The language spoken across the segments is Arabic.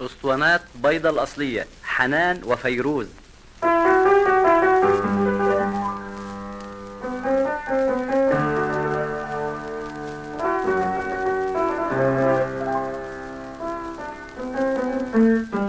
أسطوانات بيضة الأصلية حنان وفيروز. يا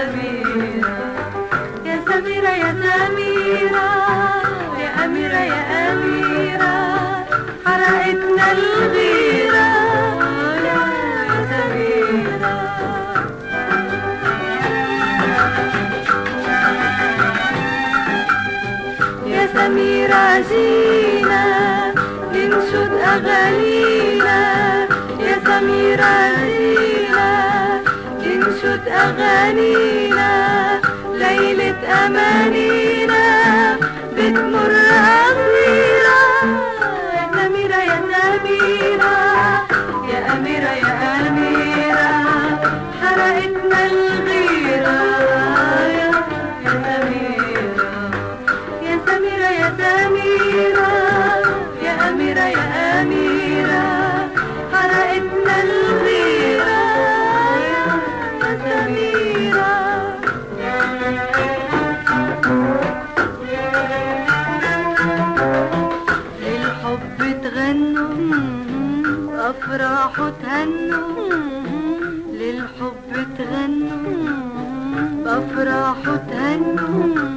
سميرة يا سميرة يا سميرة يا أميرة يا أميرة حرقتنا الغيرة يا سميرة يا سميرة جينا ننشد أغانينا يا سميرة ننشد أغانينا ليلة أمانينا بتمر أفراح تهنوا. للحب تغنوا بأفراح تهنوا.